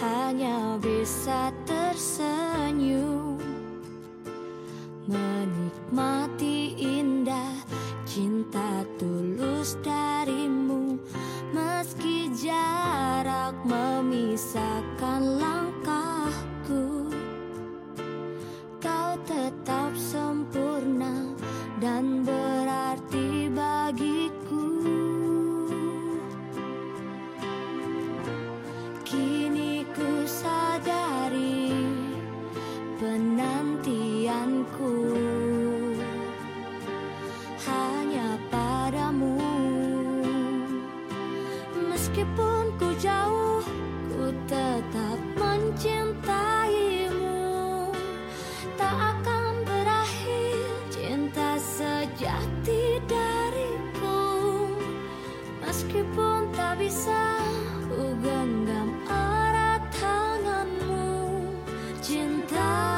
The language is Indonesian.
hanya bisa tersenyum. Menikmati indah cinta tulus darimu. Meski jarak memisahkan Meskipun ku jauh, ku tetap mencintaimu. Tak akan berakhir cinta sejati dariku. Meskipun tak bisa ku genggam erat tanganmu. Cinta